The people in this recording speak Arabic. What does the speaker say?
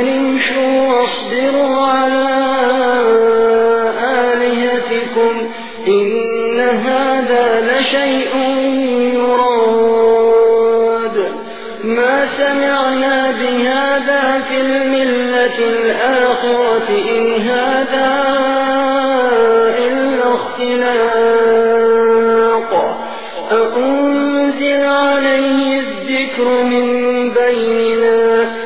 امشوا واصبروا على آلهتكم إن هذا لشيء يراد ما سمعنا بهذا في الملة الآخرة إن هذا إلا اختلاق أأنزل عليه الذكر من بيننا